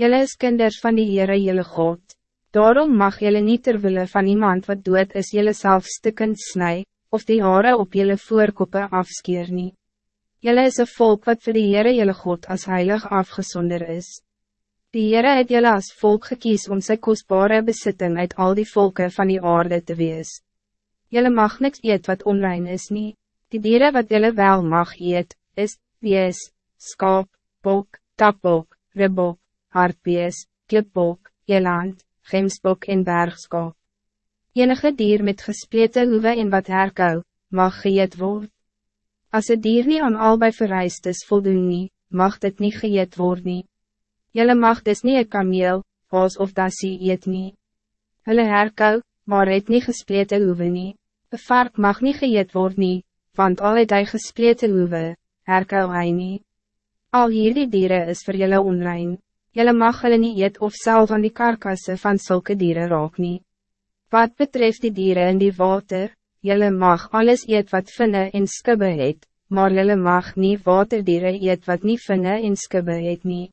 Jelle is kinders van die Heere jelle God. Daarom mag jelle niet terwille van iemand wat doet is jelle zelf stukkend snij, of die haren op jelle voorkoppen afskeer nie. Jelle is een volk wat voor die Heere jelle God als heilig afgezonder is. Die Heere het jelle als volk gekies om sy kostbare besitting uit al die volken van die aarde te wees. Jelle mag niks eet wat onrein is nie. Die dieren wat jelle wel mag eet, is, wees, skaap, bok, tapbok, ribbok, hartbees, klipbok, eland, gemsbok en bergskap. Enige dier met gesplete hoewe en wat herkou, mag geëet word. Als het dier niet aan albei vereist is voldoen nie, mag dit niet geëet word nie. Jelle mag dus niet een kameel, haas of dassie eet nie. Hulle herkou, maar het niet gesplete hoewe nie. Een vark mag niet geëet word nie, want al het hy gesplete hoewe, herkou hy nie. Al hierdie dieren is voor jullie onrein. Jelle mag hulle nie eet of zelf aan die karkasse van zulke dieren raak nie. Wat betreft die dieren in die water, jelle mag alles eet wat vinne en skibbe het, maar jelle mag nie waterdieren eet wat nie vinne en skibbe het nie.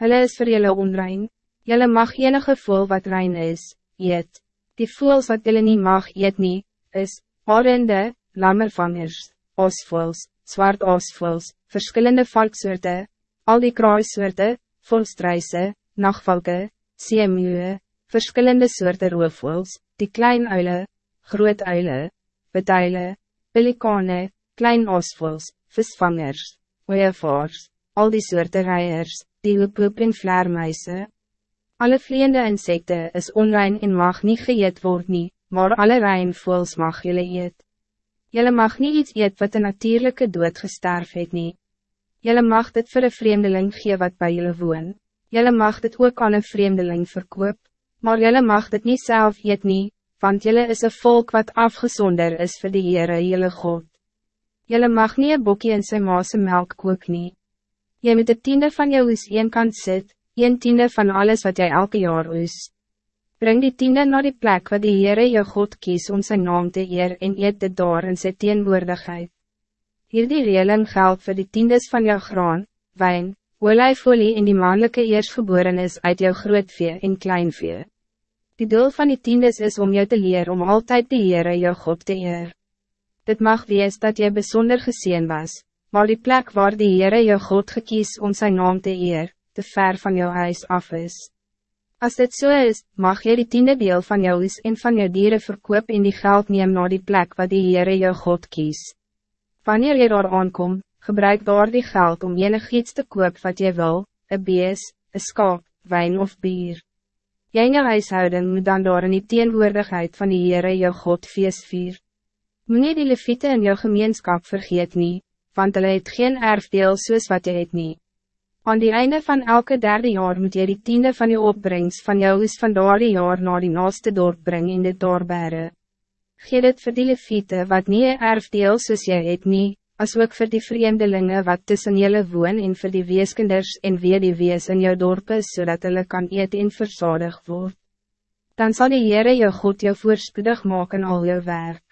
Hulle is voor jelle onrein, jelle mag enige voel wat rein is, eet. Die voels wat jelle nie mag eet nie, is, horende, lammervangers, osvoels, zwart osvoels, verschillende valksoorten, al die kruissoorten, volstruise, nachtvalke, seemuwe, verschillende soorten roofvoels, die klein uile, groot uile, betuile, pelikane, klein osvoels, visvangers, oeyevaars, al die soorten reiers, die hoepoep en vleermuise. Alle vliegende insecten is onrein en mag niet geëet word nie, maar alle reinvoels mag jullie eet. Jullie mag niet iets eet wat een natuurlijke dood gesterf het nie. Jelle mag dit voor een vreemdeling gee wat bij jullie woon. Jelle mag dit ook aan een vreemdeling verkoop. Maar jelle mag dit niet zelf eet nie, want jelle is een volk wat afgezonder is voor de Heere jelle God. Jelle mag niet een bokje in zijn maase melk kook nie. Jy moet de tiende van jou oes een kant sit, een tiende van alles wat jij elke jaar oes. Breng die tiende naar die plek waar die Heere jou God kies om zijn naam te eer en eet dit daar in sy teenwoordigheid. Hierdie reeling geld voor de tiendes van jou graan, wijn, olijfolie en die mannelijke eerstgeboren is uit jou grootvee en kleinvee. Die doel van die tiendes is om jou te leren om altijd de Heere jou God te eer. Dit mag wees dat jy bijzonder gezien was, maar die plek waar die Heere jou God gekies om zijn naam te eer, te ver van jou huis af is. Als dit zo so is, mag jy die tiende deel van jou is en van jou dieren verkoop en die geld neem naar die plek waar die Heere jou God kies. Wanneer je daar aankom, gebruik daar die geld om enig iets te koop wat je wil, een bees, een skaap, wijn of bier. Jy in jou huishouden moet dan daar in die teenwoordigheid van die Heere jou God feest vier. Moet nie die leviete in jou gemeenskap vergeet nie, want hulle het geen erfdeel soos wat jy het nie. Aan die einde van elke derde jaar moet jy die tiende van je opbrengst van jou is van daar die jaar naar die naaste dorp bring in dit doorbere. Geef dit vir die leviete wat nie een erfdeel soos jy het nie, as ook vir die vreemdelingen wat tussen julle woon en vir die weeskinders en weer die wees in jou dorp is, zodat hulle kan eet en verzadig word. Dan zal die Heere jou God jou voorspoedig maken al jou werk.